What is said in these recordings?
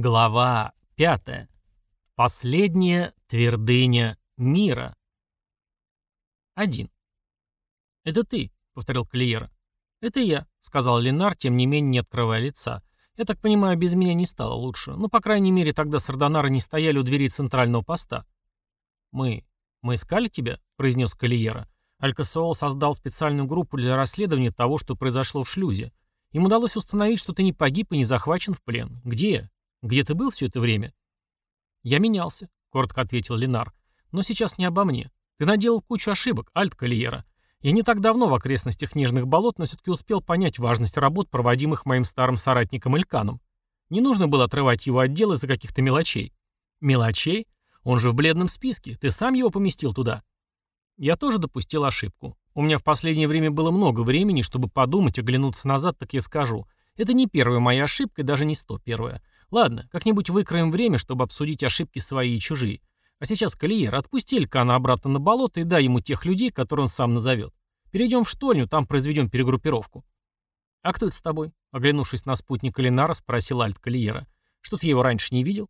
Глава 5. Последняя твердыня мира. 1. «Это ты», — повторил Калиера. «Это я», — сказал Ленар, тем не менее не открывая лица. «Я так понимаю, без меня не стало лучше. Но, по крайней мере, тогда сардонары не стояли у двери центрального поста». «Мы... мы искали тебя?» — произнес Калиера. Алькасоол создал специальную группу для расследования того, что произошло в шлюзе. Им удалось установить, что ты не погиб и не захвачен в плен. Где? Где ты был все это время?» «Я менялся», — коротко ответил Ленар. «Но сейчас не обо мне. Ты наделал кучу ошибок, Альт Калиера. Я не так давно в окрестностях Нежных болот, но все-таки успел понять важность работ, проводимых моим старым соратником Ильканом. Не нужно было отрывать его от дела из-за каких-то мелочей». «Мелочей? Он же в бледном списке. Ты сам его поместил туда?» Я тоже допустил ошибку. У меня в последнее время было много времени, чтобы подумать, оглянуться назад, так я скажу. Это не первая моя ошибка, даже не сто первая. Ладно, как-нибудь выкроем время, чтобы обсудить ошибки свои и чужие. А сейчас, Калиер, отпусти Элькана обратно на болото и дай ему тех людей, которые он сам назовет. Перейдем в штольню, там произведем перегруппировку. «А кто это с тобой?» Оглянувшись на спутника Ленара, спросил Альт Калиера. «Что ты его раньше не видел?»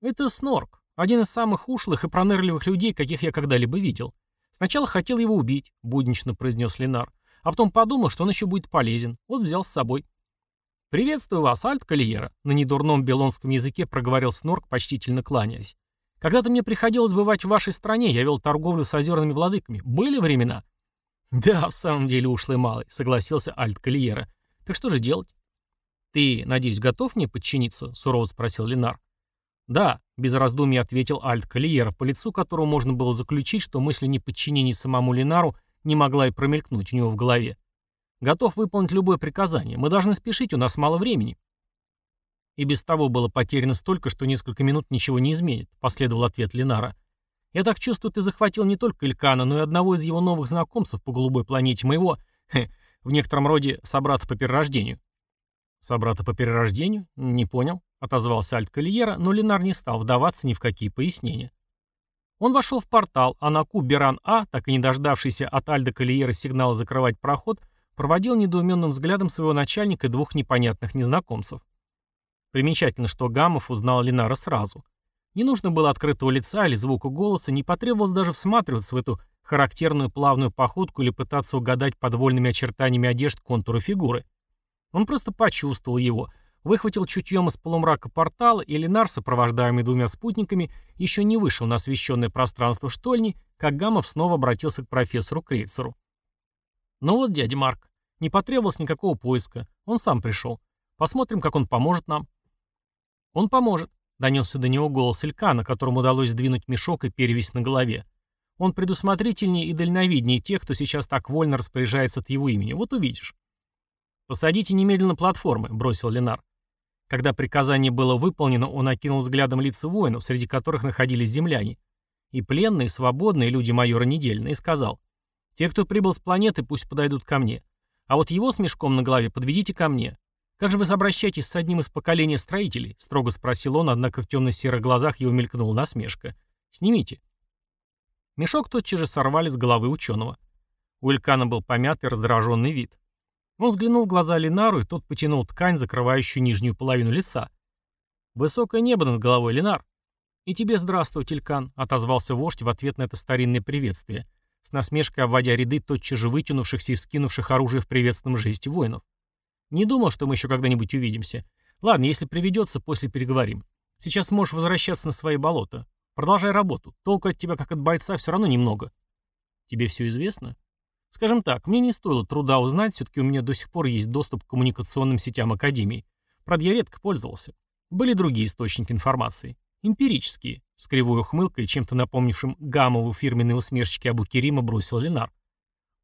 «Это Снорк, один из самых ушлых и пронырливых людей, каких я когда-либо видел. Сначала хотел его убить», — буднично произнес Ленар, «а потом подумал, что он еще будет полезен. Вот взял с собой». «Приветствую вас, Альт Калиера», — на недурном белонском языке проговорил Снорк, почтительно кланяясь. «Когда-то мне приходилось бывать в вашей стране, я вел торговлю с озерными владыками. Были времена?» «Да, в самом деле ушлый малый», — согласился Альт Калиера. «Так что же делать?» «Ты, надеюсь, готов мне подчиниться?» — сурово спросил Ленар. «Да», — без раздумий ответил Альт Калиера, по лицу которого можно было заключить, что мысль о неподчинении самому Ленару не могла и промелькнуть у него в голове. Готов выполнить любое приказание. Мы должны спешить, у нас мало времени. И без того было потеряно столько, что несколько минут ничего не изменит, последовал ответ Ленара. Я так чувствую, ты захватил не только Илькана, но и одного из его новых знакомцев по голубой планете моего, хе, в некотором роде собрата по перерождению. Собрата по перерождению? Не понял, отозвался Альт Калиера, но Ленар не стал вдаваться ни в какие пояснения. Он вошел в портал, а на куб Беран-А, так и не дождавшийся от Альда Калиера сигнала закрывать проход, проводил недоуменным взглядом своего начальника и двух непонятных незнакомцев. Примечательно, что Гамов узнал Ленара сразу. Не нужно было открытого лица или звука голоса, не потребовалось даже всматриваться в эту характерную плавную походку или пытаться угадать подвольными очертаниями одежд контуры фигуры. Он просто почувствовал его, выхватил чутьем из полумрака портала, и Ленар, сопровождаемый двумя спутниками, еще не вышел на освещенное пространство штольни, как Гамов снова обратился к профессору Крейцеру. «Ну вот, дядя Марк, не потребовалось никакого поиска. Он сам пришел. Посмотрим, как он поможет нам. Он поможет, донесся до него голос Илькана, которому удалось сдвинуть мешок и перевесь на голове. Он предусмотрительнее и дальновиднее тех, кто сейчас так вольно распоряжается от его имени. Вот увидишь. «Посадите немедленно платформы», — бросил Ленар. Когда приказание было выполнено, он окинул взглядом лица воинов, среди которых находились земляне. И пленные, и свободные люди майора Недельна, и сказал, «Те, кто прибыл с планеты, пусть подойдут ко мне. А вот его с мешком на голове подведите ко мне. Как же вы обращаетесь с одним из поколения строителей? Строго спросил он, однако в темно-серых глазах его мелькнула насмешка. Снимите. Мешок тотчас же сорвали с головы ученого. У Илькана был помятый, раздраженный вид. Он взглянул в глаза Ленару, и тот потянул ткань, закрывающую нижнюю половину лица. «Высокое небо над головой, Ленар!» «И тебе здравствуй, Илькан», — отозвался вождь в ответ на это старинное приветствие с насмешкой обводя ряды тотчас же вытянувшихся и вскинувших оружие в приветственном жесте воинов. «Не думал, что мы еще когда-нибудь увидимся. Ладно, если приведется, после переговорим. Сейчас можешь возвращаться на свои болота. Продолжай работу. Толку от тебя, как от бойца, все равно немного. Тебе все известно? Скажем так, мне не стоило труда узнать, все-таки у меня до сих пор есть доступ к коммуникационным сетям Академии. Правда, я редко пользовался. Были другие источники информации. Эмпирические, с кривой ухмылкой, чем-то напомнившим гамову фирменные усмешечки Абу Керима бросил Ленар.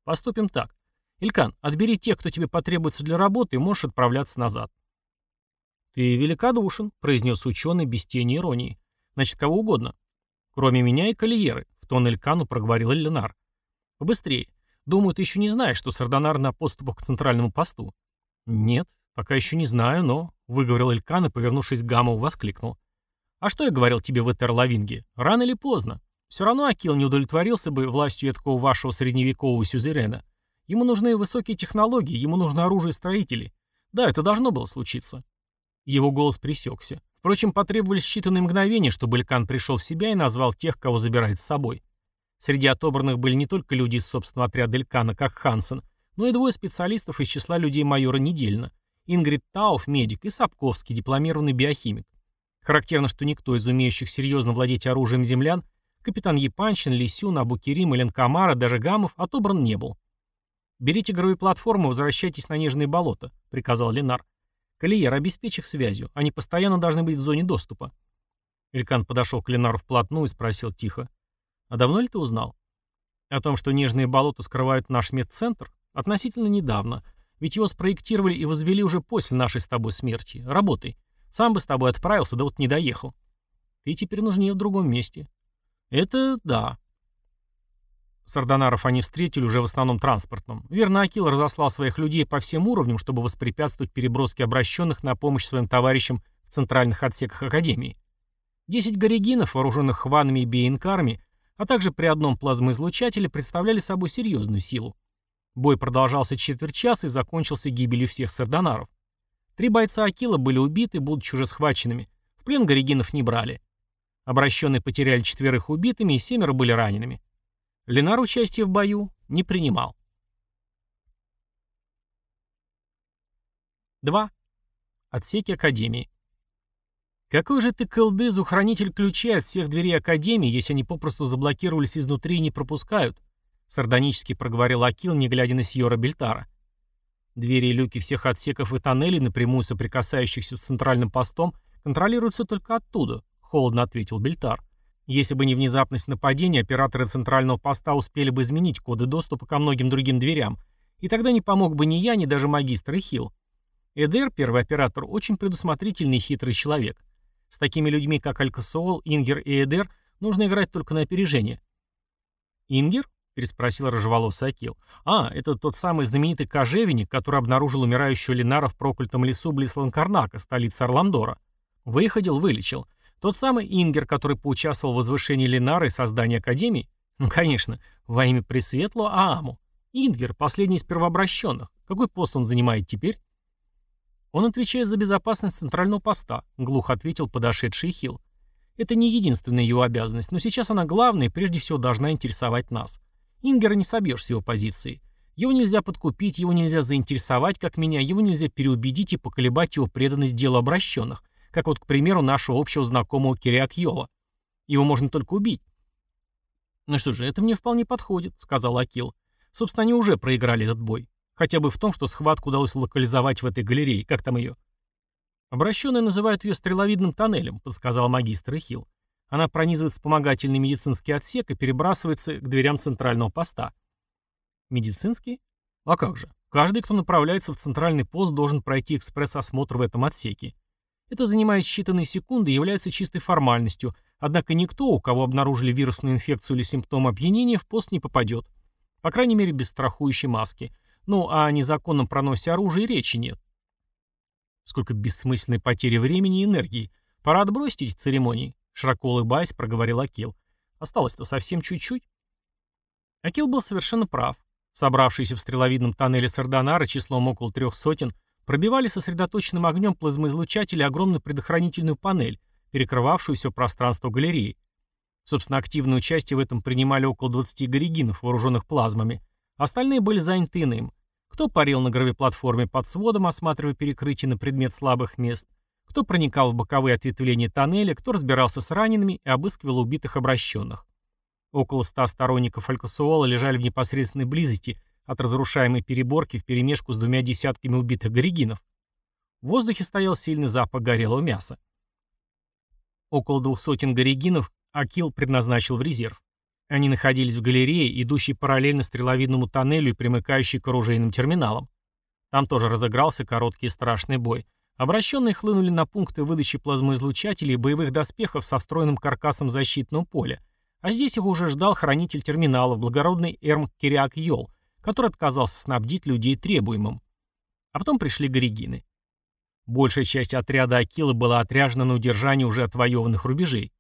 Поступим так. Илькан, отбери тех, кто тебе потребуется для работы, и можешь отправляться назад. Ты великодушен, произнес ученый без тени иронии. Значит, кого угодно. Кроме меня и Калиеры, в тон Элькану проговорил Ленар. Побыстрее. Думаю, ты еще не знаешь, что Сардонар на подступах к центральному посту. Нет, пока еще не знаю, но... Выговорил Элькан и, повернувшись к Гамову, воскликнул. А что я говорил тебе в Этерлавинге? Рано или поздно. Все равно Акил не удовлетворился бы властью такого вашего средневекового сюзерена. Ему нужны высокие технологии, ему нужно оружие строителей. Да, это должно было случиться. Его голос пресекся. Впрочем, потребовались считанные мгновения, чтобы Элькан пришел в себя и назвал тех, кого забирает с собой. Среди отобранных были не только люди из собственного отряда Элькана, как Хансен, но и двое специалистов из числа людей майора Недельно. Ингрид Тауф, медик, и Сапковский, дипломированный биохимик. Характерно, что никто из умеющих серьезно владеть оружием землян, капитан Епанчин, Лисюн, Абукерим, Эленкамара, даже Гамов, отобран не был. «Берите игровые платформы, возвращайтесь на Нежные болота», — приказал Ленар. «Калиер, обеспечь их связью. Они постоянно должны быть в зоне доступа». Элькан подошел к Ленару вплотную и спросил тихо. «А давно ли ты узнал?» «О том, что Нежные болота скрывают наш медцентр? Относительно недавно. Ведь его спроектировали и возвели уже после нашей с тобой смерти. Работай. Сам бы с тобой отправился, да вот не доехал. Ты теперь нужнее в другом месте. Это да. Сардонаров они встретили уже в основном транспортном. Верно, Акил разослал своих людей по всем уровням, чтобы воспрепятствовать переброске обращенных на помощь своим товарищам в центральных отсеках Академии. Десять горегинов, вооруженных хванами и биенкарами, а также при одном плазмоизлучателе представляли собой серьезную силу. Бой продолжался четверть часа и закончился гибелью всех сардонаров. Три бойца Акила были убиты, будучи уже схваченными. В плен горегинов не брали. Обращенные потеряли четверых убитыми и семеро были ранеными. Ленар участие в бою не принимал. 2. Отсеки Академии. Какой же ты, Кэлдызу, хранитель ключей от всех дверей Академии, если они попросту заблокировались изнутри и не пропускают? Сардонически проговорил Акил, не глядя на Сьора Бельтара. Двери и люки всех отсеков и тоннелей, напрямую соприкасающихся с центральным постом, контролируются только оттуда, холодно ответил Бельтар. Если бы не внезапность нападения, операторы центрального поста успели бы изменить коды доступа ко многим другим дверям, и тогда не помог бы ни я, ни даже магистр Ихил. Эдер, первый оператор, очень предусмотрительный и хитрый человек. С такими людьми, как Алькасоол, Ингер и Эдер, нужно играть только на опережение. Ингер? — переспросил рыжеволосый Акил. «А, это тот самый знаменитый кожевенник, который обнаружил умирающего Ленара в проклятом лесу близ Ланкарнака, столицы Орламдора. Выходил, вылечил. Тот самый Ингер, который поучаствовал в возвышении Ленара и создании Академии? Ну, конечно, во имя Пресветлого Ааму. Ингер, последний из первообращенных. Какой пост он занимает теперь?» «Он отвечает за безопасность центрального поста», — глухо ответил подошедший Хил. «Это не единственная его обязанность, но сейчас она главная и прежде всего должна интересовать нас». Ингера не собьешь с его позиции. Его нельзя подкупить, его нельзя заинтересовать, как меня, его нельзя переубедить и поколебать его преданность делу обращенных, как вот, к примеру, нашего общего знакомого Кириак Йола. Его можно только убить. «Ну что же, это мне вполне подходит», — сказал Акил. «Собственно, они уже проиграли этот бой. Хотя бы в том, что схватку удалось локализовать в этой галерее. Как там ее?» «Обращенные называют ее стреловидным тоннелем», — подсказал магистр Ихил. Она пронизывает вспомогательный медицинский отсек и перебрасывается к дверям центрального поста. Медицинский? А как же? Каждый, кто направляется в центральный пост, должен пройти экспресс-осмотр в этом отсеке. Это занимает считанные секунды и является чистой формальностью, однако никто, у кого обнаружили вирусную инфекцию или симптомы опьянения, в пост не попадет. По крайней мере, без страхующей маски. Ну, а о незаконном проносе оружия речи нет. Сколько бессмысленной потери времени и энергии. Пора отбросить эти церемонии. Широко улыбаясь, проговорил Акил. Осталось-то совсем чуть-чуть. Акил был совершенно прав. Собравшиеся в стреловидном тоннеле Сардонара числом около трех сотен пробивали сосредоточенным огнем плазмоизлучатели огромную предохранительную панель, перекрывавшую все пространство галереи. Собственно, активное участие в этом принимали около 20 горигинов, вооруженных плазмами. Остальные были заняты иным. Кто парил на гравиплатформе под сводом, осматривая перекрытие на предмет слабых мест, кто проникал в боковые ответвления тоннеля, кто разбирался с ранеными и обыскивал убитых обращенных. Около ста сторонников Алькасуола лежали в непосредственной близости от разрушаемой переборки вперемешку с двумя десятками убитых горигинов. В воздухе стоял сильный запах горелого мяса. Около двух сотен горигинов Акил предназначил в резерв. Они находились в галерее, идущей параллельно стреловидному тоннелю и примыкающей к оружейным терминалам. Там тоже разыгрался короткий и страшный бой. Обращенные хлынули на пункты выдачи плазмоизлучателей и боевых доспехов со встроенным каркасом защитного поля, а здесь их уже ждал хранитель терминалов, благородный Эрм Кириак Йол, который отказался снабдить людей требуемым. А потом пришли горигины. Большая часть отряда Акилы была отряжена на удержание уже отвоеванных рубежей.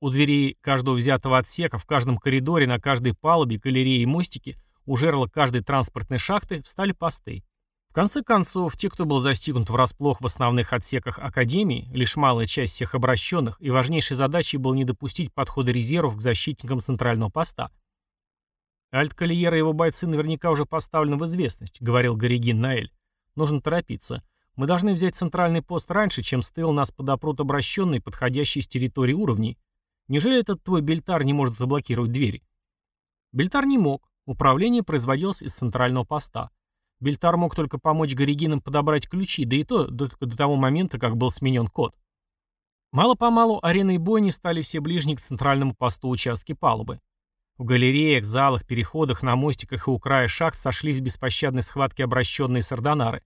У дверей каждого взятого отсека, в каждом коридоре, на каждой палубе, галерее и мостике, у жерла каждой транспортной шахты встали посты. В конце концов, те, кто был застигнут врасплох в основных отсеках Академии, лишь малая часть всех обращенных, и важнейшей задачей было не допустить подхода резервов к защитникам центрального поста. «Альт-Калиера и его бойцы наверняка уже поставлены в известность», — говорил Горигин Наэль. «Нужно торопиться. Мы должны взять центральный пост раньше, чем с тыла нас подопрут обращенные, подходящие с территории уровней. Неужели этот твой Бельтар не может заблокировать двери?» Бельтар не мог. Управление производилось из центрального поста. Бельтар мог только помочь Горигинам подобрать ключи, да и то только до того момента, как был сменен код. Мало-помалу арены и бойни стали все ближние к центральному посту участки палубы. В галереях, залах, переходах, на мостиках и у края шахт сошлись в беспощадной схватке обращенные сардонары.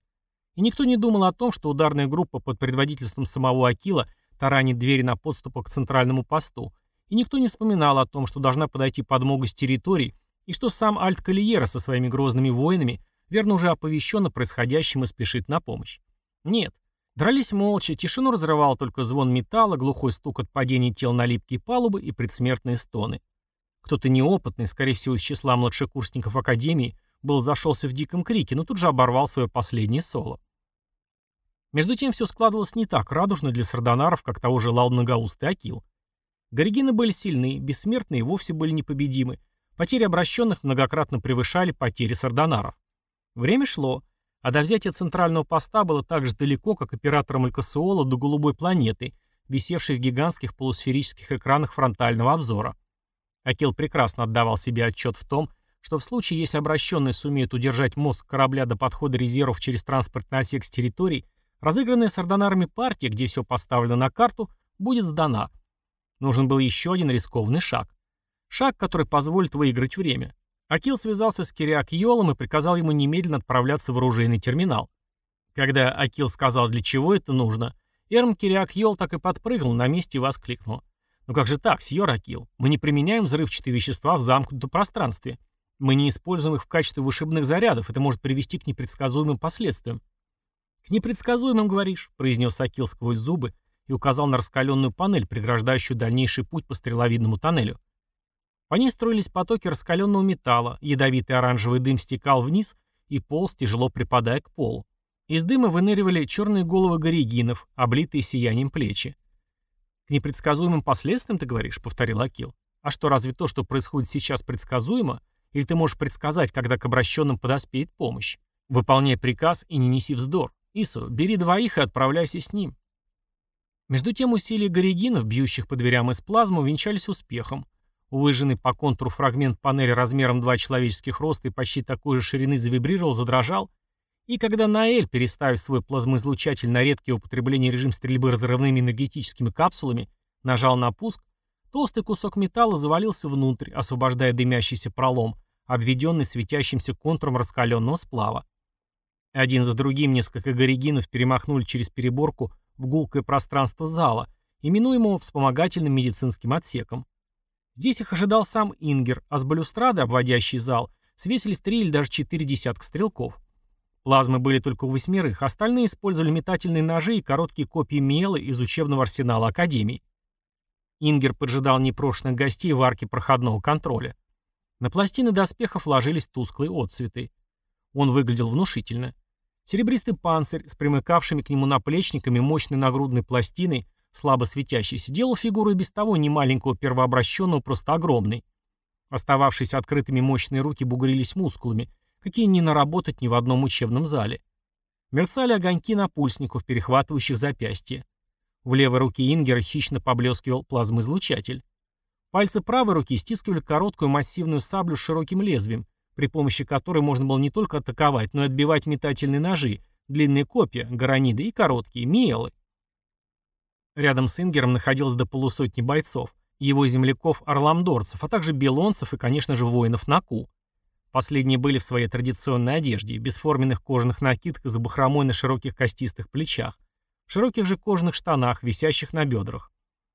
И никто не думал о том, что ударная группа под предводительством самого Акила таранит двери на подступах к центральному посту. И никто не вспоминал о том, что должна подойти подмога с территорий, и что сам Альт Калиера со своими грозными воинами верно уже оповещен о происходящем и спешит на помощь. Нет. Дрались молча, тишину разрывал только звон металла, глухой стук от падения тел на липкие палубы и предсмертные стоны. Кто-то неопытный, скорее всего, из числа младшекурсников Академии, был зашелся в диком крике, но тут же оборвал свое последнее соло. Между тем все складывалось не так радужно для сардонаров, как того желал многоустый Акил. Горигины были сильны, бессмертные вовсе были непобедимы. Потери обращенных многократно превышали потери сардонаров. Время шло, а до взятия центрального поста было так же далеко, как оператор Малькасуола до голубой планеты, висевшей в гигантских полусферических экранах фронтального обзора. Акил прекрасно отдавал себе отчет в том, что в случае, если обращенные сумеют удержать мозг корабля до подхода резервов через транспортный отсек с территорий, разыгранная сардонарами партия, где все поставлено на карту, будет сдана. Нужен был еще один рискованный шаг. Шаг, который позволит выиграть время. Акил связался с Кириак Йолом и приказал ему немедленно отправляться в оружейный терминал. Когда Акил сказал, для чего это нужно, Эрм Кириак Йол так и подпрыгнул на месте и воскликнул. «Ну как же так, сьор Акил? Мы не применяем взрывчатые вещества в замкнутом пространстве. Мы не используем их в качестве вышибных зарядов, это может привести к непредсказуемым последствиям». «К непредсказуемым, говоришь», — произнес Акил сквозь зубы и указал на раскаленную панель, преграждающую дальнейший путь по стреловидному тоннелю. По ней строились потоки раскаленного металла, ядовитый оранжевый дым стекал вниз и полз, тяжело припадая к полу. Из дыма выныривали черные головы горигинов, облитые сиянием плечи. «К непредсказуемым последствиям, ты говоришь?» — повторил Акил. «А что, разве то, что происходит сейчас, предсказуемо? Или ты можешь предсказать, когда к обращенным подоспеет помощь? Выполняй приказ и не неси вздор. Ису, бери двоих и отправляйся с ним». Между тем усилия горигинов, бьющих по дверям из плазмы, увенчались успехом. Выжженный по контуру фрагмент панели размером два человеческих роста и почти такой же ширины завибрировал, задрожал, и когда Наэль, переставив свой плазмоизлучатель на редкий употребление режим стрельбы разрывными энергетическими капсулами, нажал на пуск, толстый кусок металла завалился внутрь, освобождая дымящийся пролом, обведенный светящимся контуром раскаленного сплава. Один за другим несколько горигинов перемахнули через переборку в гулкое пространство зала, именуемого вспомогательным медицинским отсеком. Здесь их ожидал сам Ингер, а с балюстрады, обводящий зал, свесились три или даже четыре десятка стрелков. Плазмы были только у восьмерых, остальные использовали метательные ножи и короткие копии мелы из учебного арсенала Академии. Ингер поджидал непрошенных гостей в арке проходного контроля. На пластины доспехов ложились тусклые отцветы. Он выглядел внушительно. Серебристый панцирь с примыкавшими к нему наплечниками мощной нагрудной пластиной слабо светящийся, делал фигуру и без того немаленького первообращенного просто огромной. Остававшиеся открытыми мощные руки бугрились мускулами, какие не наработать ни в одном учебном зале. Мерцали огоньки напульсников, перехватывающих запястье. В левой руке Ингера хищно поблескивал плазмоизлучатель. Пальцы правой руки стискивали короткую массивную саблю с широким лезвием, при помощи которой можно было не только атаковать, но и отбивать метательные ножи, длинные копья, граниды и короткие, миелы. Рядом с Ингером находилось до полусотни бойцов, его земляков-орламдорцев, а также белонцев и, конечно же, воинов Наку. Последние были в своей традиционной одежде, бесформенных кожаных накидках с бахромой на широких костистых плечах, в широких же кожаных штанах, висящих на бедрах.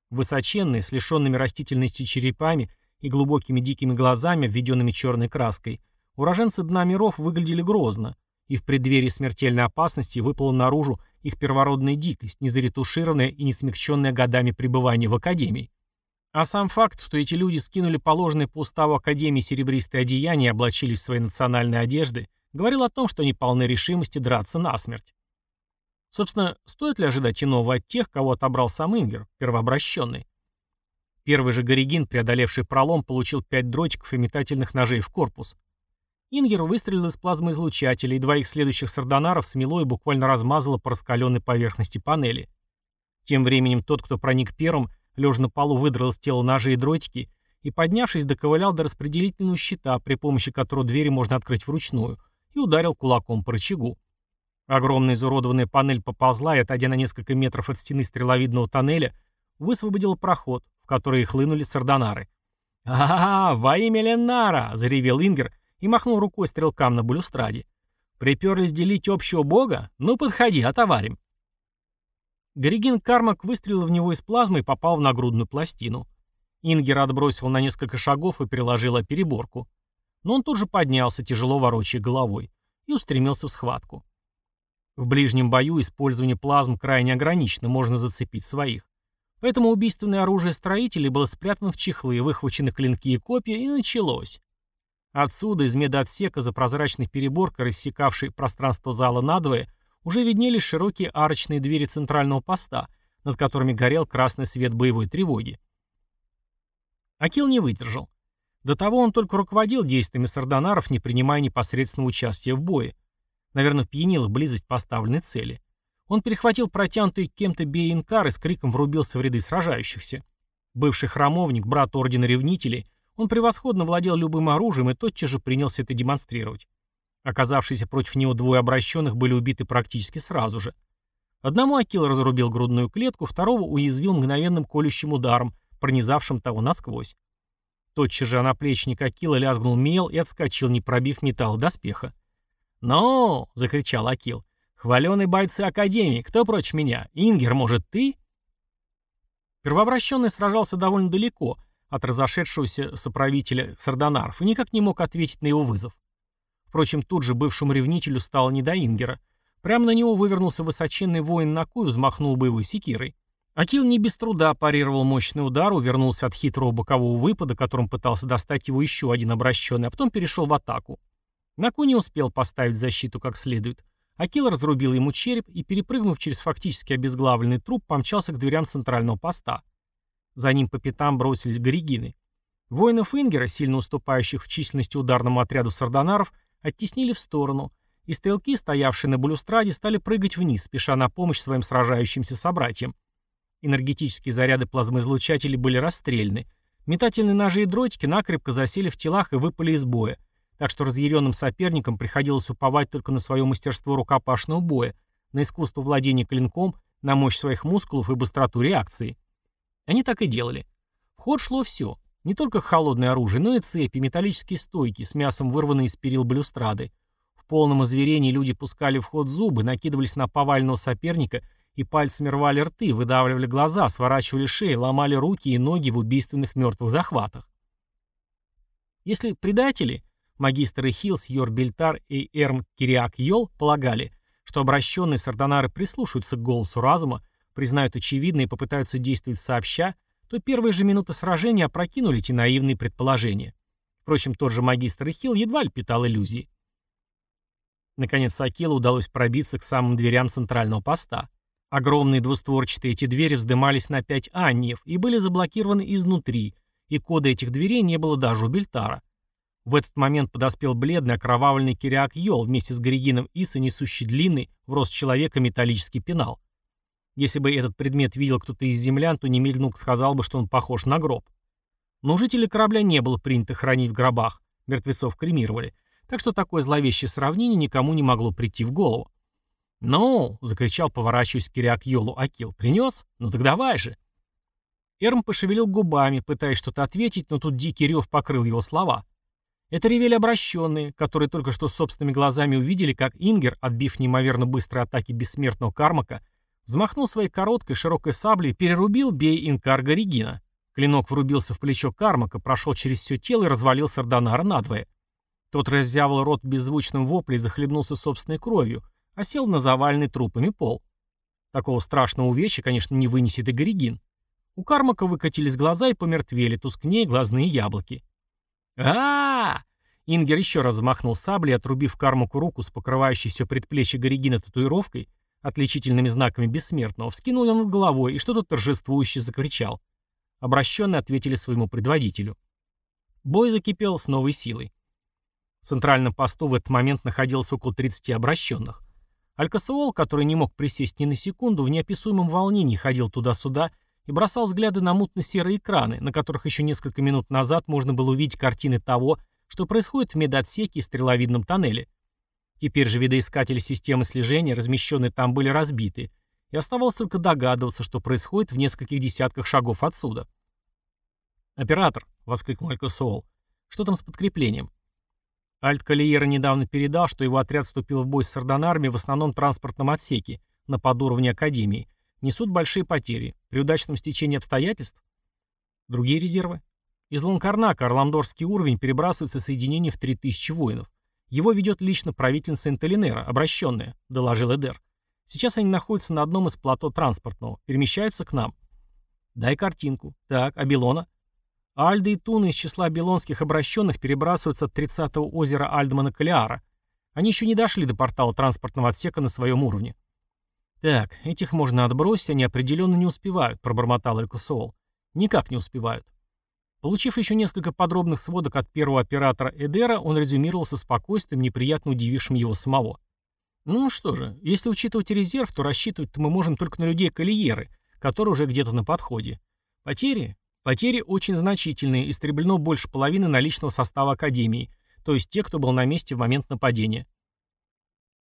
Высоченные, с лишенными растительности черепами и глубокими дикими глазами, введенными черной краской, уроженцы дна миров выглядели грозно, и в преддверии смертельной опасности выпала наружу их первородная дикость, не заретушированная и не смягченная годами пребывания в Академии. А сам факт, что эти люди скинули положенные по уставу Академии серебристые одеяния и облачились в свои национальные одежды, говорил о том, что они полны решимости драться насмерть. Собственно, стоит ли ожидать иного от тех, кого отобрал сам Ингер, первообращенный? Первый же Горигин, преодолевший пролом, получил пять дротиков и метательных ножей в корпус. Ингер выстрелил из плазмоизлучателя, и двоих следующих сардонаров смело и буквально размазало по раскаленной поверхности панели. Тем временем тот, кто проник первым, лежа на полу, выдрал из тела ножи и дротики и, поднявшись, доковылял до распределительного щита, при помощи которого двери можно открыть вручную, и ударил кулаком по рычагу. Огромная изуродованная панель поползла и, отойдя на несколько метров от стены стреловидного тоннеля, высвободила проход, в который хлынули сардонары. «А, -а, -а во имя Ленара!» — заревел Ингер и махнул рукой стрелкам на балюстраде. «Приперлись делить общего бога? Ну, подходи, отоварим». Горигин Кармак выстрелил в него из плазмы и попал в нагрудную пластину. Ингер отбросил на несколько шагов и переложил о переборку. Но он тут же поднялся, тяжело ворочая головой, и устремился в схватку. В ближнем бою использование плазм крайне ограничено, можно зацепить своих. Поэтому убийственное оружие строителей было спрятано в чехлы, выхвачены клинки и копья, и началось. Отсюда, из медотсека, за прозрачной переборкой, рассекавшей пространство зала надвое, уже виднелись широкие арочные двери центрального поста, над которыми горел красный свет боевой тревоги. Акил не выдержал. До того он только руководил действиями сардонаров, не принимая непосредственного участия в бое. Наверное, пьянила близость поставленной цели. Он перехватил протянутый кем-то бейнкар и с криком врубился в ряды сражающихся. Бывший храмовник, брат Ордена Ревнителей, он превосходно владел любым оружием и тотчас же принялся это демонстрировать. Оказавшиеся против него двое обращенных были убиты практически сразу же. Одному Акил разрубил грудную клетку, второго уязвил мгновенным колющим ударом, пронизавшим того насквозь. Тотчас же наплечник Акила лязгнул мел и отскочил, не пробив металл доспеха. «Ну!» — закричал Акил. «Хваленые бойцы Академии, кто против меня? Ингер, может, ты?» Первообращенный сражался довольно далеко — от разошедшегося соправителя Сардонаров и никак не мог ответить на его вызов. Впрочем, тут же бывшему ревнителю стало не до Ингера. Прямо на него вывернулся высоченный воин Наку и взмахнул боевой секирой. Акил не без труда парировал мощный удар, увернулся от хитрого бокового выпада, которым пытался достать его еще один обращенный, а потом перешел в атаку. Наку не успел поставить защиту как следует. Акил разрубил ему череп и, перепрыгнув через фактически обезглавленный труп, помчался к дверям центрального поста. За ним по пятам бросились горигины. Воинов Ингера, сильно уступающих в численности ударному отряду сардонаров, оттеснили в сторону, и стрелки, стоявшие на балюстраде, стали прыгать вниз, спеша на помощь своим сражающимся собратьям. Энергетические заряды плазмоизлучателей были расстреляны. Метательные ножи и дротики накрепко засели в телах и выпали из боя, так что разъяренным соперникам приходилось уповать только на свое мастерство рукопашного боя, на искусство владения клинком, на мощь своих мускулов и быстроту реакции. Они так и делали. В ход шло все. Не только холодное оружие, но и цепи, металлические стойки, с мясом вырванные из перил балюстрады. В полном озверении люди пускали в ход зубы, накидывались на повального соперника и пальцами рвали рты, выдавливали глаза, сворачивали шеи, ломали руки и ноги в убийственных мертвых захватах. Если предатели, магистры Хилс, Йор Бельтар и Эрм Кириак Йол полагали, что обращенные сардонары прислушаются к голосу разума, признают очевидное и попытаются действовать сообща, то первые же минуты сражения опрокинули эти наивные предположения. Впрочем, тот же магистр Ихил едва ли питал иллюзий. Наконец Акилу удалось пробиться к самым дверям центрального поста. Огромные двустворчатые эти двери вздымались на пять анниев и были заблокированы изнутри, и кода этих дверей не было даже у Бельтара. В этот момент подоспел бледный окровавленный Кириак Йол вместе с Горигином Иса, несущий длинный, в рост человека металлический пенал. Если бы этот предмет видел кто-то из землян, то немедленно сказал бы, что он похож на гроб. Но у жителей корабля не было принято хранить в гробах, мертвецов кремировали, так что такое зловещее сравнение никому не могло прийти в голову. «Ну!» — закричал, поворачиваясь к Кириак Йолу Акил. «Принес? Ну так давай же!» Эрм пошевелил губами, пытаясь что-то ответить, но тут дикий рев покрыл его слова. Это ревели обращенные, которые только что собственными глазами увидели, как Ингер, отбив неимоверно быстрые атаки бессмертного Кармака, Взмахнул своей короткой широкой саблей, перерубил бей инкарга Регина. Клинок врубился в плечо Кармака, прошел через все тело и развалил Сардонара надвое. Тот разъявил рот беззвучным воплем и захлебнулся собственной кровью, а сел на заваленный трупами пол. Такого страшного увечья, конечно, не вынесет и Горигин. У Кармака выкатились глаза и помертвели, тускнее глазные яблоки. а, -а, Ингер еще раз взмахнул саблей, отрубив кармуку руку с покрывающей все предплечье Горигина татуировкой, отличительными знаками бессмертного, вскинул ее над головой и что-то торжествующе закричал. Обращенные ответили своему предводителю. Бой закипел с новой силой. В центральном посту в этот момент находилось около 30 обращенных. Алькасуол, который не мог присесть ни на секунду, в неописуемом волнении ходил туда-сюда и бросал взгляды на мутно-серые экраны, на которых еще несколько минут назад можно было увидеть картины того, что происходит в медотсеке и стреловидном тоннеле. Теперь же видоискатели системы слежения, размещенные там, были разбиты, и оставалось только догадываться, что происходит в нескольких десятках шагов отсюда. «Оператор», — воскликнул Алькасуол, — «что там с подкреплением?» Альт Калиера недавно передал, что его отряд вступил в бой с сардонарами в основном транспортном отсеке, на подуровне Академии. Несут большие потери. При удачном стечении обстоятельств? Другие резервы? Из Ланкарнака Орламдорский уровень перебрасывается соединение в 3000 воинов. Его ведет лично правительница Интелинера, обращенная, доложил Эдер. Сейчас они находятся на одном из плато транспортного, перемещаются к нам. Дай картинку. Так, а Белона? Альды и Туны из числа белонских обращенных перебрасываются от 30-го озера Альдмана Калиара. Они еще не дошли до портала транспортного отсека на своем уровне. «Так, этих можно отбросить, они определенно не успевают», — пробормотал Элькусоол. «Никак не успевают». Получив еще несколько подробных сводок от первого оператора Эдера, он резюмировал со спокойствием, неприятно удивившим его самого. «Ну что же, если учитывать резерв, то рассчитывать-то мы можем только на людей Калиеры, которые уже где-то на подходе. Потери? Потери очень значительные, истреблено больше половины наличного состава Академии, то есть те, кто был на месте в момент нападения.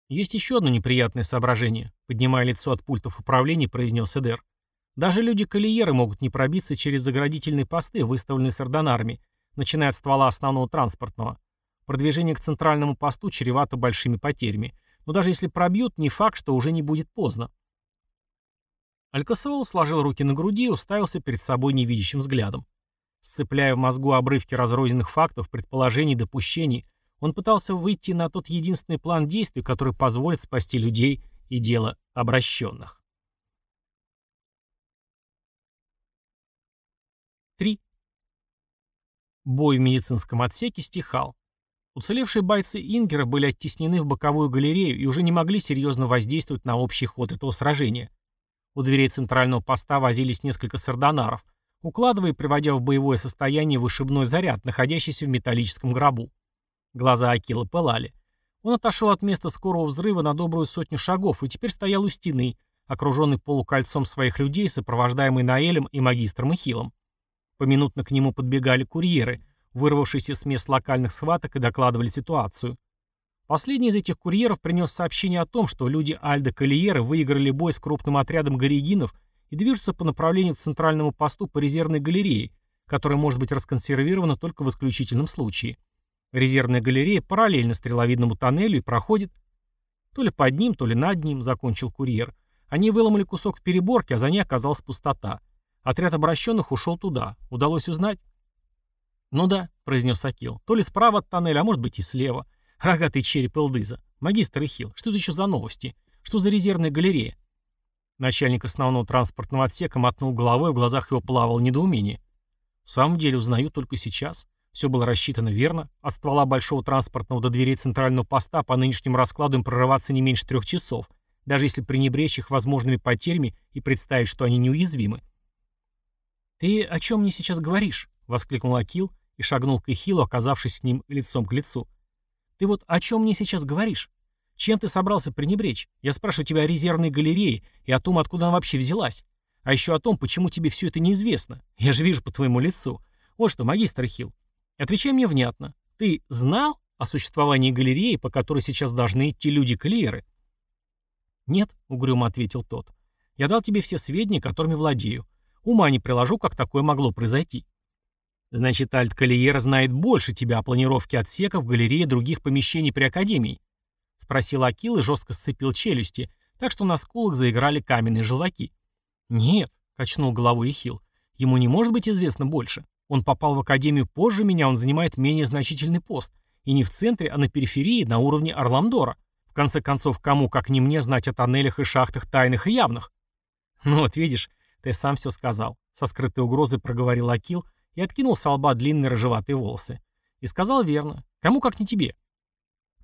Есть еще одно неприятное соображение, поднимая лицо от пультов управления, произнес Эдер. Даже люди-колиеры могут не пробиться через заградительные посты, выставленные сардонарами, начиная от ствола основного транспортного. Продвижение к центральному посту чревато большими потерями. Но даже если пробьют, не факт, что уже не будет поздно. Алькасол сложил руки на груди и уставился перед собой невидящим взглядом. Сцепляя в мозгу обрывки разрозненных фактов, предположений, допущений, он пытался выйти на тот единственный план действий, который позволит спасти людей и дело обращенных. 3. Бой в медицинском отсеке стихал. Уцелевшие бойцы Ингера были оттеснены в боковую галерею и уже не могли серьезно воздействовать на общий ход этого сражения. У дверей центрального поста возились несколько сардонаров, укладывая и приводя в боевое состояние вышибной заряд, находящийся в металлическом гробу. Глаза Акила пылали. Он отошел от места скорого взрыва на добрую сотню шагов и теперь стоял у стены, окруженный полукольцом своих людей, сопровождаемый Наэлем и магистром Ихилом. Поминутно к нему подбегали курьеры, вырвавшиеся с мест локальных схваток и докладывали ситуацию. Последний из этих курьеров принес сообщение о том, что люди Альда Калиера выиграли бой с крупным отрядом горигинов и движутся по направлению к центральному посту по резервной галерее, которая может быть расконсервирована только в исключительном случае. Резервная галерея параллельно стреловидному тоннелю и проходит то ли под ним, то ли над ним, закончил курьер. Они выломали кусок в переборке, а за ней оказалась пустота. Отряд обращенных ушел туда. Удалось узнать? «Ну да», — произнес Акил. «То ли справа от тоннеля, а может быть и слева. Рогатый череп Элдыза. Магистр Ихил, что это еще за новости? Что за резервная галерея? Начальник основного транспортного отсека мотнул головой, в глазах его плавало недоумение. В самом деле узнаю только сейчас. Все было рассчитано верно. От ствола большого транспортного до дверей центрального поста по нынешним раскладам прорываться не меньше трех часов, даже если пренебречь их возможными потерями и представить, что они неуязвимы. «Ты о чем мне сейчас говоришь?» — воскликнул Акил и шагнул к Ихилу, оказавшись с ним лицом к лицу. Ты вот о чем мне сейчас говоришь? Чем ты собрался пренебречь? Я спрашиваю тебя о резервной галерее и о том, откуда она вообще взялась. А еще о том, почему тебе все это неизвестно. Я же вижу по твоему лицу. Вот что, магистр Хилл, отвечай мне внятно. Ты знал о существовании галереи, по которой сейчас должны идти люди-калиеры? Нет, угрюмо ответил тот. Я дал тебе все сведения, которыми владею. Ума не приложу, как такое могло произойти. Значит, Альт Калиера знает больше тебя о планировке отсеков, галереи и других помещений при Академии? Спросил Акил и жестко сцепил челюсти, так что на скулах заиграли каменные желваки. Нет, качнул головой Ихил. Ему не может быть известно больше. Он попал в Академию позже меня, он занимает менее значительный пост. И не в центре, а на периферии, на уровне Орламдора. В конце концов, кому, как не мне, знать о тоннелях и шахтах тайных и явных? Ну вот видишь, ты сам все сказал. Со скрытой угрозой проговорил Акил, и откинул с лба длинные рыжеватые волосы. И сказал верно. Кому как не тебе?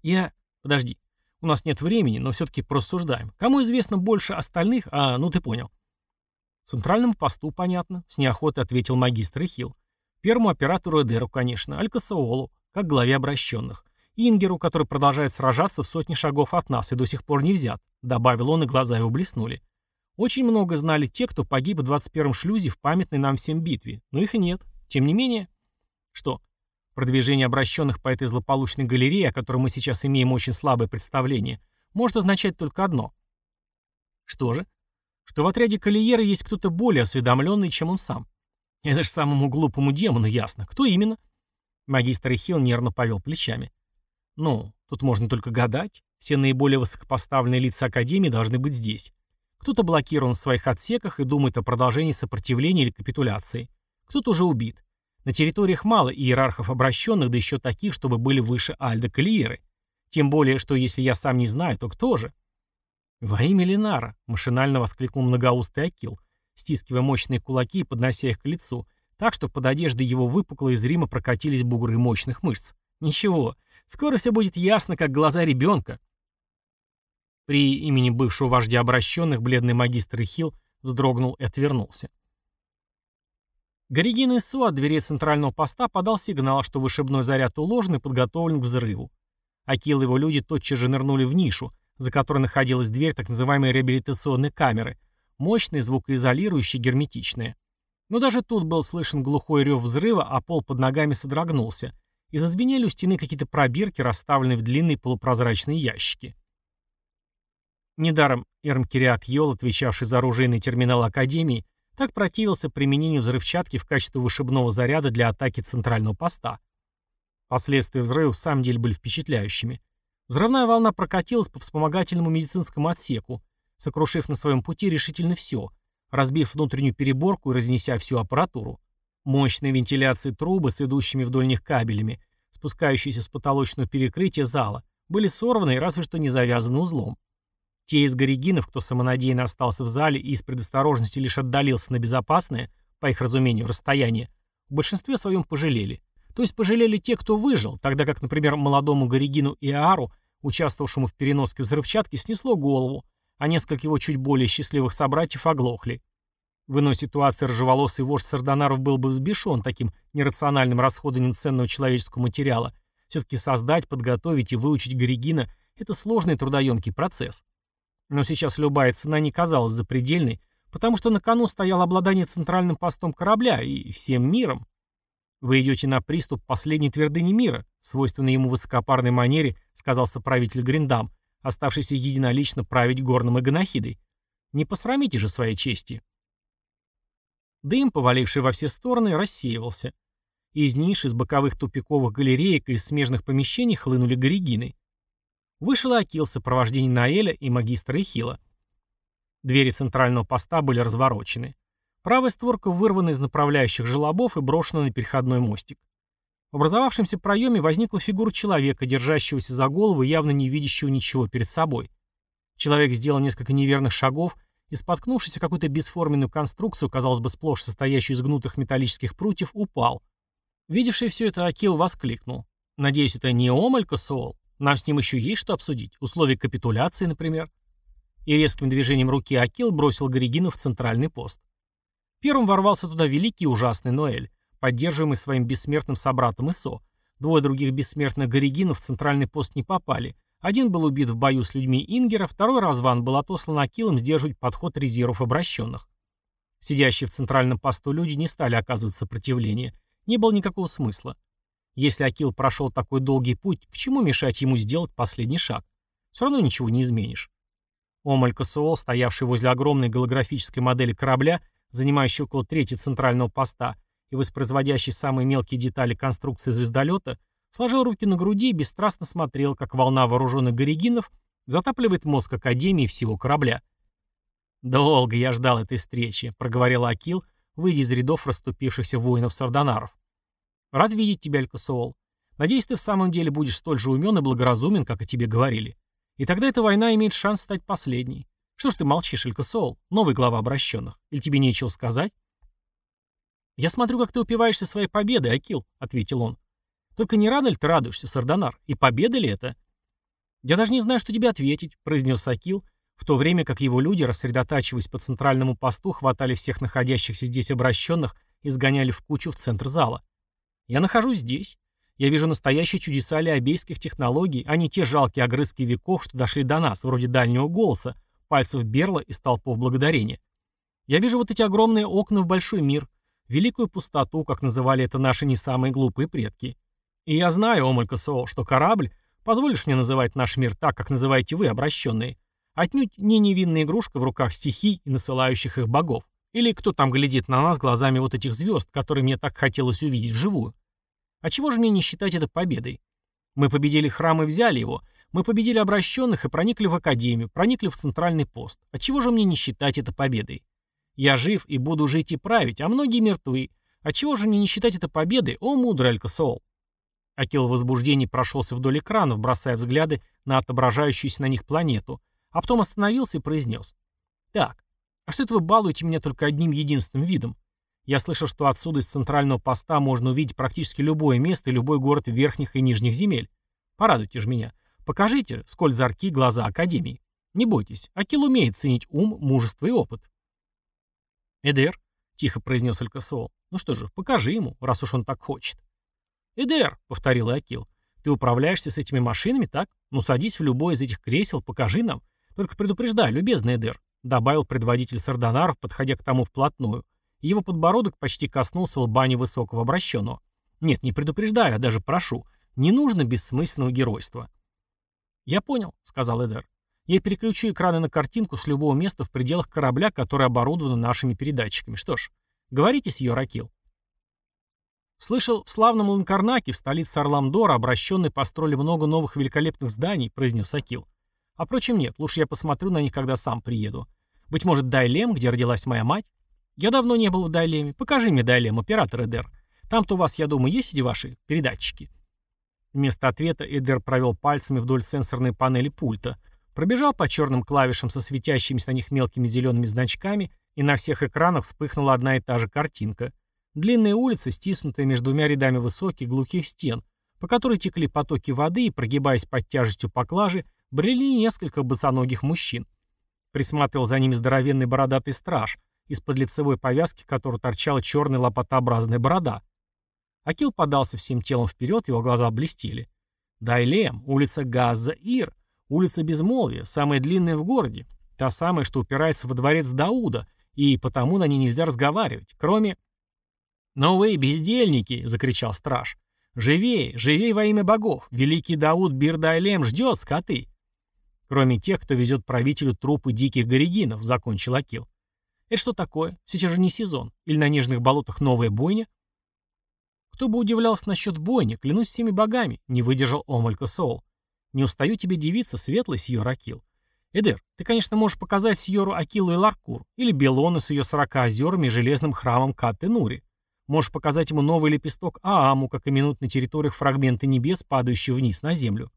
Я... Подожди. У нас нет времени, но все-таки просуждаем. Кому известно больше остальных? А, ну ты понял. Центральному посту, понятно, с неохотой ответил магистр Хилл. Первому оператору Эдеру, конечно, Алькасаолу, как главе обращенных. Ингеру, который продолжает сражаться в сотни шагов от нас и до сих пор не взят, добавил он, и глаза его блеснули. Очень много знали те, кто погиб в 21-м шлюзе в памятной нам всем битве, но их и нет. Тем не менее... Что? Продвижение обращенных по этой злополучной галерее, о которой мы сейчас имеем очень слабое представление, может означать только одно. Что же? Что в отряде Калиера есть кто-то более осведомленный, чем он сам. Это же самому глупому демону ясно. Кто именно? Магистр Хилл нервно повел плечами. Ну, тут можно только гадать. Все наиболее высокопоставленные лица Академии должны быть здесь. Кто-то блокирован в своих отсеках и думает о продолжении сопротивления или капитуляции. Кто-то уже убит. На территориях мало иерархов обращенных, да еще таких, чтобы были выше Альда Калиеры. Тем более, что если я сам не знаю, то кто же? «Во имя Ленара!» — машинально воскликнул многоустый Акил, стискивая мощные кулаки и поднося их к лицу, так что под одеждой его выпукло и зримо прокатились бугры мощных мышц. «Ничего, скоро все будет ясно, как глаза ребенка». При имени бывшего вождя обращенных бледный магистр Хилл вздрогнул и отвернулся. Горигин Ису от дверей центрального поста подал сигнал, что вышибной заряд уложен и подготовлен к взрыву. Акил и его люди тотчас же нырнули в нишу, за которой находилась дверь так называемой реабилитационной камеры, мощная, звукоизолирующая, герметичная. Но даже тут был слышен глухой рев взрыва, а пол под ногами содрогнулся, и зазвенели у стены какие-то пробирки, расставленные в длинные полупрозрачные ящики. Недаром Эрмкириак Йол, отвечавший за оружейный терминал Академии, так противился применению взрывчатки в качестве вышибного заряда для атаки центрального поста. Последствия взрыва в самом деле были впечатляющими. Взрывная волна прокатилась по вспомогательному медицинскому отсеку, сокрушив на своем пути решительно все, разбив внутреннюю переборку и разнеся всю аппаратуру. Мощные вентиляции трубы с идущими вдоль них кабелями, спускающиеся с потолочного перекрытия зала, были сорваны и разве что не завязаны узлом. Те из горигинов, кто самонадеянно остался в зале и из предосторожности лишь отдалился на безопасное, по их разумению, расстояние, в большинстве своем пожалели. То есть пожалели те, кто выжил, тогда как, например, молодому горигину Иару, участвовавшему в переноске взрывчатки, снесло голову, а несколько его чуть более счастливых собратьев оглохли. В иной ситуации ржеволосый вождь Сардонаров был бы взбешен таким нерациональным расходованием ценного человеческого материала. Все-таки создать, подготовить и выучить Горигина – это сложный трудоемкий процесс. Но сейчас любая цена не казалась запредельной, потому что на кону стояло обладание центральным постом корабля и всем миром. Вы идете на приступ последней твердыни мира, свойственной ему высокопарной манере, сказал соправитель Гриндам, оставшийся единолично править горным Эганахидой. Не посрамите же своей чести. Дым, поваливший во все стороны, рассеивался. Из ниш, из боковых тупиковых галереек и из смежных помещений хлынули горигины. Вышел Акил в сопровождении Наэля и магистра Ихила. Двери центрального поста были разворочены. Правая створка вырвана из направляющих желобов и брошена на переходной мостик. В образовавшемся проеме возникла фигура человека, держащегося за голову явно не видящего ничего перед собой. Человек сделал несколько неверных шагов и, споткнувшись о какую-то бесформенную конструкцию, казалось бы, сплошь состоящую из гнутых металлических прутьев, упал. Видевший все это, Акил воскликнул. «Надеюсь, это не Омалька Соул?» Нам с ним еще есть что обсудить. Условия капитуляции, например. И резким движением руки Акил бросил Горигина в центральный пост. Первым ворвался туда великий и ужасный Ноэль, поддерживаемый своим бессмертным собратом Исо. Двое других бессмертных Горигинов в центральный пост не попали. Один был убит в бою с людьми Ингера, второй разван был отослан Акилом сдерживать подход резервов обращенных. Сидящие в центральном посту люди не стали оказывать сопротивление. Не было никакого смысла. Если Акил прошел такой долгий путь, к чему мешать ему сделать последний шаг? Все равно ничего не изменишь. Омаль Касуол, стоявший возле огромной голографической модели корабля, занимающей около трети центрального поста и воспроизводящий самые мелкие детали конструкции звездолета, сложил руки на груди и бесстрастно смотрел, как волна вооруженных горигинов затапливает мозг Академии всего корабля. «Долго я ждал этой встречи», — проговорил Акил, выйдя из рядов расступившихся воинов-сардонаров. Рад видеть тебя, Алькасуол. Надеюсь, ты в самом деле будешь столь же умен и благоразумен, как о тебе говорили. И тогда эта война имеет шанс стать последней. Что ж ты молчишь, Элькасуол, новый глава обращенных? Или тебе нечего сказать? «Я смотрю, как ты упиваешься своей победой, Акил», — ответил он. Только не рано ли ты радуешься, Сардонар? И победа ли это? Я даже не знаю, что тебе ответить, произнес Акил, в то время как его люди, рассредотачиваясь по центральному посту, хватали всех находящихся здесь обращенных и сгоняли в кучу в центр зала. Я нахожусь здесь. Я вижу настоящие чудеса лиобейских технологий, а не те жалкие огрызки веков, что дошли до нас, вроде дальнего голоса, пальцев Берла и столпов благодарения. Я вижу вот эти огромные окна в большой мир, великую пустоту, как называли это наши не самые глупые предки. И я знаю, Омалька Соул, что корабль, позволишь мне называть наш мир так, как называете вы, обращенные, отнюдь не невинная игрушка в руках стихий и насылающих их богов. Или кто там глядит на нас глазами вот этих звезд, которые мне так хотелось увидеть вживую. А чего же мне не считать это победой? Мы победили храм и взяли его. Мы победили обращенных и проникли в академию, проникли в центральный пост. А чего же мне не считать это победой? Я жив и буду жить и править, а многие мертвы. А чего же мне не считать это победой, о мудрый Алькасол? Акил в возбуждении прошелся вдоль экранов, бросая взгляды на отображающуюся на них планету, а потом остановился и произнес. «Так, а что это вы балуете меня только одним единственным видом? Я слышал, что отсюда из центрального поста можно увидеть практически любое место и любой город верхних и нижних земель. Порадуйте же меня. Покажите, сколь зорки глаза Академии. Не бойтесь, Акил умеет ценить ум, мужество и опыт. «Эдер», — тихо произнес Алькасол, — «ну что же, покажи ему, раз уж он так хочет». «Эдер», — повторил Акил, — «ты управляешься с этими машинами, так? Ну садись в любое из этих кресел, покажи нам. Только предупреждаю, любезный Эдер», — добавил предводитель Сардонаров, подходя к тому вплотную. Его подбородок почти коснулся лба невысокого обращенного. «Нет, не предупреждаю, а даже прошу. Не нужно бессмысленного геройства». «Я понял», — сказал Эдер. «Я переключу экраны на картинку с любого места в пределах корабля, который оборудован нашими передатчиками. Что ж, говорите с Йоракил». «Слышал, в славном Ланкарнаке, в столице Орламдора, обращенные построили много новых великолепных зданий», — произнес Акил. «А впрочем, нет, лучше я посмотрю на них, когда сам приеду. Быть может, Дайлем, где родилась моя мать?» «Я давно не был в Дайлеме. Покажи мне Дайлем, оператор Эдер. Там-то у вас, я думаю, есть эти ваши передатчики?» Вместо ответа Эдер провел пальцами вдоль сенсорной панели пульта, пробежал по черным клавишам со светящимися на них мелкими зелеными значками, и на всех экранах вспыхнула одна и та же картинка. Длинная улица, стиснутая между двумя рядами высоких глухих стен, по которой текли потоки воды и, прогибаясь под тяжестью поклажи, брели несколько босоногих мужчин. Присматривал за ними здоровенный бородатый страж — из-под лицевой повязки которой торчала черная лопатообразная борода. Акил подался всем телом вперед, его глаза блестели. Дайлем, улица Газа-Ир, улица Безмолвия, самая длинная в городе, та самая, что упирается во дворец Дауда, и потому на ней нельзя разговаривать, кроме... «Но вы, бездельники!» — закричал страж. «Живей, живей во имя богов! Великий Дауд Бирдайлем ждет, скоты!» «Кроме тех, кто везет правителю трупы диких горигинов», — закончил Акил. Это что такое? Сейчас же не сезон. Или на нежных болотах новая бойня? Кто бы удивлялся насчет бойни, клянусь всеми богами, не выдержал Омалька Соул. Не устаю тебе дивиться, светлый Сьор Акил. Эдер, ты, конечно, можешь показать Сьору Акилу и Ларкур, или Белону с ее сорока озерами и железным храмом Катты-Нури. Можешь показать ему новый лепесток Ааму, как именуют на территориях фрагменты небес, падающие вниз на землю.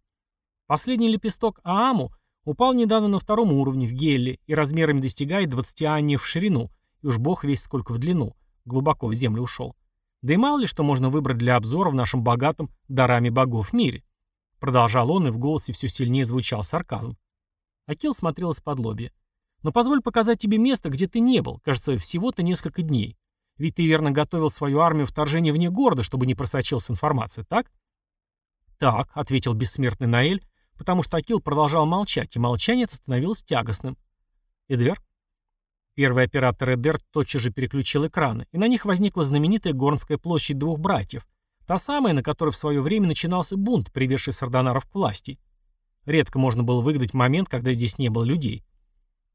Последний лепесток Ааму Упал недавно на втором уровне, в Гелле, и размерами достигает 20 анни в ширину, и уж бог весь сколько в длину. Глубоко в землю ушел. Да и мало ли что можно выбрать для обзора в нашем богатом дарами богов мире. Продолжал он, и в голосе все сильнее звучал сарказм. Акил смотрел из-под лобья. «Но позволь показать тебе место, где ты не был, кажется, всего-то несколько дней. Ведь ты верно готовил свою армию вторжения вне города, чтобы не просочилась информация, так?» «Так», — ответил бессмертный Наэль, потому что Акил продолжал молчать, и молчание это становилось тягостным. «Эдер?» Первый оператор Эдер тотчас же переключил экраны, и на них возникла знаменитая Горнская площадь двух братьев, та самая, на которой в свое время начинался бунт, приведший сардонаров к власти. Редко можно было выгадать момент, когда здесь не было людей.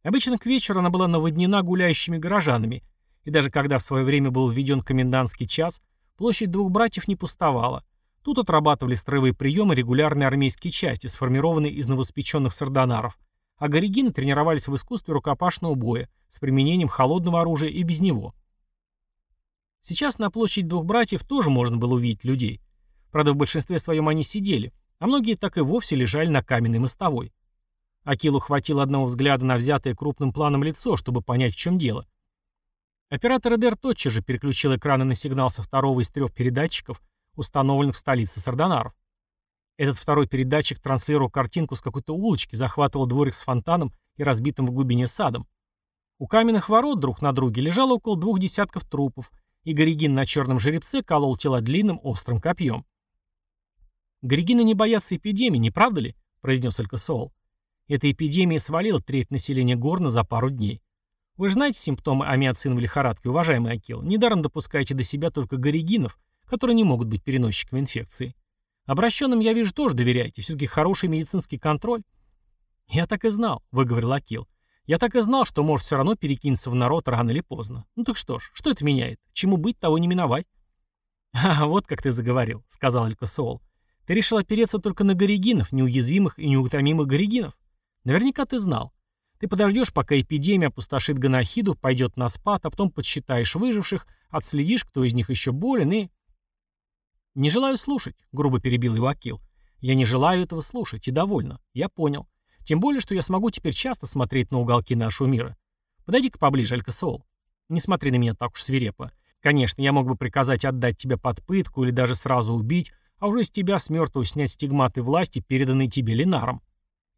Обычно к вечеру она была наводнена гуляющими горожанами, и даже когда в свое время был введен комендантский час, площадь двух братьев не пустовала, Тут отрабатывали строевые приемы регулярные армейские части, сформированные из новоспеченных сардонаров, а горигины тренировались в искусстве рукопашного боя с применением холодного оружия и без него. Сейчас на площадь двух братьев тоже можно было увидеть людей. Правда, в большинстве своем они сидели, а многие так и вовсе лежали на каменной мостовой. Акилу хватило одного взгляда на взятое крупным планом лицо, чтобы понять, в чем дело. Оператор ЭДР тотчас же переключил экраны на сигнал со второго из трех передатчиков установленных в столице Сардонаров. Этот второй передатчик транслировал картинку с какой-то улочки, захватывал дворик с фонтаном и разбитым в глубине садом. У каменных ворот друг на друге лежало около двух десятков трупов, и Горегин на черном жеребце колол тела длинным острым копьем. «Горегины не боятся эпидемии, не правда ли?» — произнес Алькасол. «Эта эпидемия свалила треть населения Горна за пару дней. Вы же знаете симптомы амиоциновой лихорадки, уважаемый Акил. Недаром допускаете до себя только горегинов, которые не могут быть переносчиками инфекции. Обращенным, я вижу, тоже доверяете. Все-таки хороший медицинский контроль. Я так и знал, выговорил Акил. Я так и знал, что может все равно перекинется в народ рано или поздно. Ну так что ж, что это меняет? Чему быть, того не миновать. А вот как ты заговорил, сказал Элькасоол. Ты решил опереться только на горегинов, неуязвимых и неутомимых горегинов. Наверняка ты знал. Ты подождешь, пока эпидемия опустошит Ганахиду, пойдет на спад, а потом подсчитаешь выживших, отследишь, кто из них еще болен, и... «Не желаю слушать», — грубо перебил его Акил. «Я не желаю этого слушать, и довольно. Я понял. Тем более, что я смогу теперь часто смотреть на уголки нашего мира. Подойди-ка поближе, Алькасол. Не смотри на меня так уж свирепо. Конечно, я мог бы приказать отдать тебя под пытку или даже сразу убить, а уже с тебя с мертвого снять стигматы власти, переданные тебе Ленаром.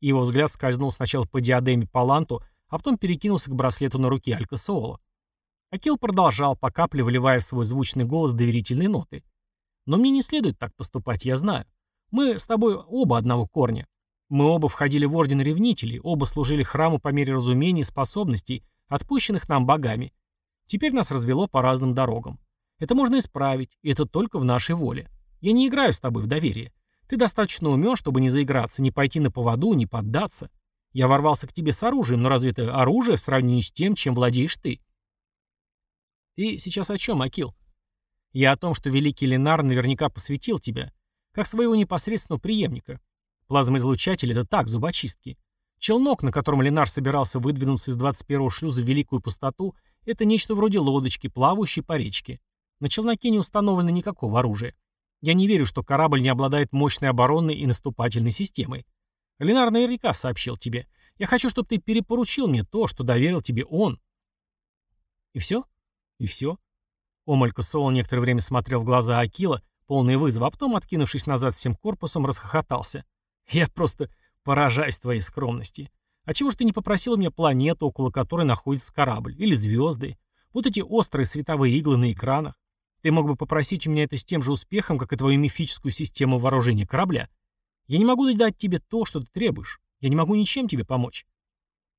Его взгляд скользнул сначала по диадеме Паланту, а потом перекинулся к браслету на руке Алькасоола. Акил продолжал, по капле выливая в свой звучный голос доверительные ноты. «Но мне не следует так поступать, я знаю. Мы с тобой оба одного корня. Мы оба входили в Орден Ревнителей, оба служили храму по мере разумений и способностей, отпущенных нам богами. Теперь нас развело по разным дорогам. Это можно исправить, и это только в нашей воле. Я не играю с тобой в доверие. Ты достаточно умен, чтобы не заиграться, не пойти на поводу, не поддаться. Я ворвался к тебе с оружием, но разве это оружие в сравнении с тем, чем владеешь ты? Ты сейчас о чем, Акил? Я о том, что великий Ленар наверняка посвятил тебя, как своего непосредственного преемника. Плазмоизлучатель — это так, зубочистки. Челнок, на котором Ленар собирался выдвинуться из 21-го шлюза в Великую Пустоту, это нечто вроде лодочки, плавающей по речке. На челноке не установлено никакого оружия. Я не верю, что корабль не обладает мощной оборонной и наступательной системой. Ленар наверняка сообщил тебе. Я хочу, чтобы ты перепоручил мне то, что доверил тебе он. И все? И все? Омалька Соул некоторое время смотрел в глаза Акила, полные вызова, а потом, откинувшись назад всем корпусом, расхохотался. Я просто поражаюсь твоей скромности. А чего ж ты не попросил у меня планету, около которой находится корабль? Или звезды? Вот эти острые световые иглы на экранах. Ты мог бы попросить у меня это с тем же успехом, как и твою мифическую систему вооружения корабля. Я не могу дать тебе то, что ты требуешь. Я не могу ничем тебе помочь.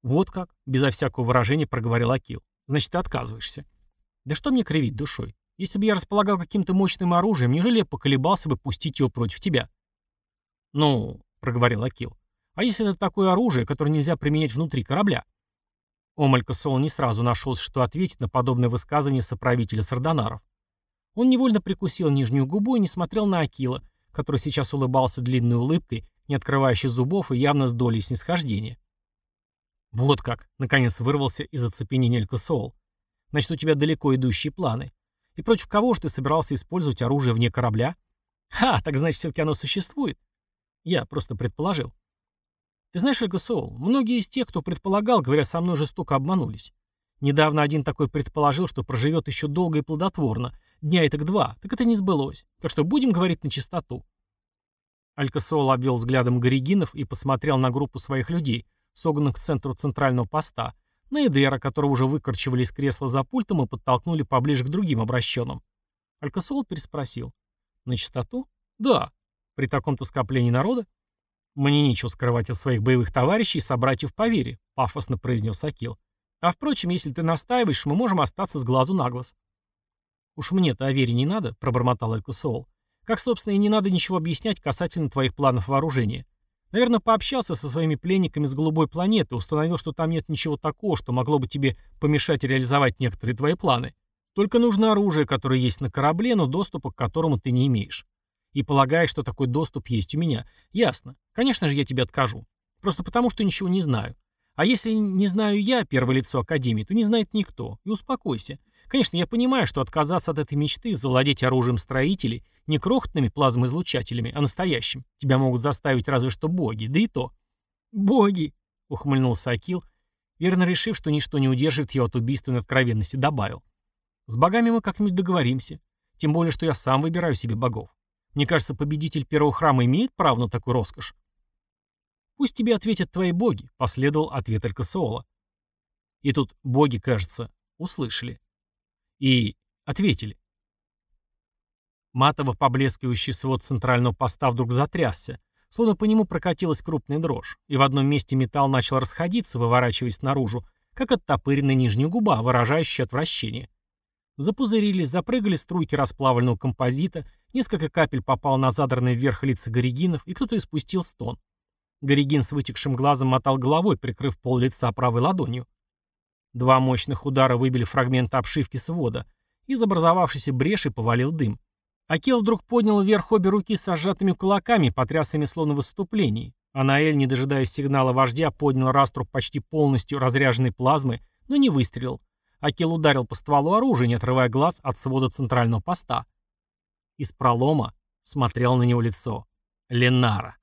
Вот как, безо всякого выражения проговорил Акил. Значит, ты отказываешься. Да что мне кривить душой? Если бы я располагал каким-то мощным оружием, неужели я поколебался бы пустить его против тебя? Ну, проговорил Акил. А если это такое оружие, которое нельзя применять внутри корабля? Омалька Сол не сразу нашелся, что ответить на подобное высказывание соправителя Сардонаров. Он невольно прикусил нижнюю губу и не смотрел на Акила, который сейчас улыбался длинной улыбкой, не открывающей зубов и явно с долей снисхождения. «Вот как!» — наконец вырвался из оцепенения Элька Соул. «Значит, у тебя далеко идущие планы. И против кого же ты собирался использовать оружие вне корабля? Ха, так значит, все-таки оно существует. Я просто предположил. Ты знаешь, Соул, многие из тех, кто предполагал, говоря со мной, жестоко обманулись. Недавно один такой предположил, что проживет еще долго и плодотворно, Дня это к два, так это не сбылось. Так что будем говорить на чистоту. Алькасол обвел взглядом Горигинов и посмотрел на группу своих людей, согнанных к центру центрального поста, на которого уже выкорчевали из кресла за пультом и подтолкнули поближе к другим обращенным. Алькасол переспросил. «На чистоту?» «Да. При таком-то скоплении народа?» «Мне нечего скрывать от своих боевых товарищей и собратьев по вере», — пафосно произнес Акил. «А впрочем, если ты настаиваешь, мы можем остаться с глазу на глаз». «Уж мне-то о вере не надо», — пробормотал Алькусол. «Как, собственно, и не надо ничего объяснять касательно твоих планов вооружения. Наверное, пообщался со своими пленниками с голубой планеты, установил, что там нет ничего такого, что могло бы тебе помешать реализовать некоторые твои планы. Только нужно оружие, которое есть на корабле, но доступа к которому ты не имеешь. И полагаешь, что такой доступ есть у меня. Ясно. Конечно же, я тебе откажу. Просто потому, что ничего не знаю. А если не знаю я, первое лицо Академии, то не знает никто. И успокойся. Конечно, я понимаю, что отказаться от этой мечты, завладеть оружием строителей, не крохотными плазмоизлучателями, а настоящим, тебя могут заставить разве что боги, да и то. «Боги!» — ухмыльнулся Акил, верно решив, что ничто не удерживает его от убийственной откровенности, добавил. «С богами мы как-нибудь договоримся, тем более, что я сам выбираю себе богов. Мне кажется, победитель первого храма имеет право на такую роскошь. «Пусть тебе ответят твои боги», — последовал ответ Алькасола. И тут боги, кажется, услышали. И ответили. Матово поблескивающий свод центрального поста вдруг затрясся, словно по нему прокатилась крупная дрожь, и в одном месте металл начал расходиться, выворачиваясь наружу, как оттопыренная нижняя губа, выражающая отвращение. Запузырились, запрыгали струйки расплавленного композита, несколько капель попал на задранный вверх лица горигинов, и кто-то испустил стон. Горигин с вытекшим глазом мотал головой, прикрыв пол лица правой ладонью. Два мощных удара выбили фрагменты обшивки свода. Из образовавшейся бреши повалил дым. Акел вдруг поднял вверх обе руки с сжатыми кулаками, потрясами словно в выступлении. А Наэль, не дожидаясь сигнала вождя, поднял раструб почти полностью разряженной плазмы, но не выстрелил. Акел ударил по стволу оружия, не отрывая глаз от свода центрального поста. Из пролома смотрел на него лицо Ленара.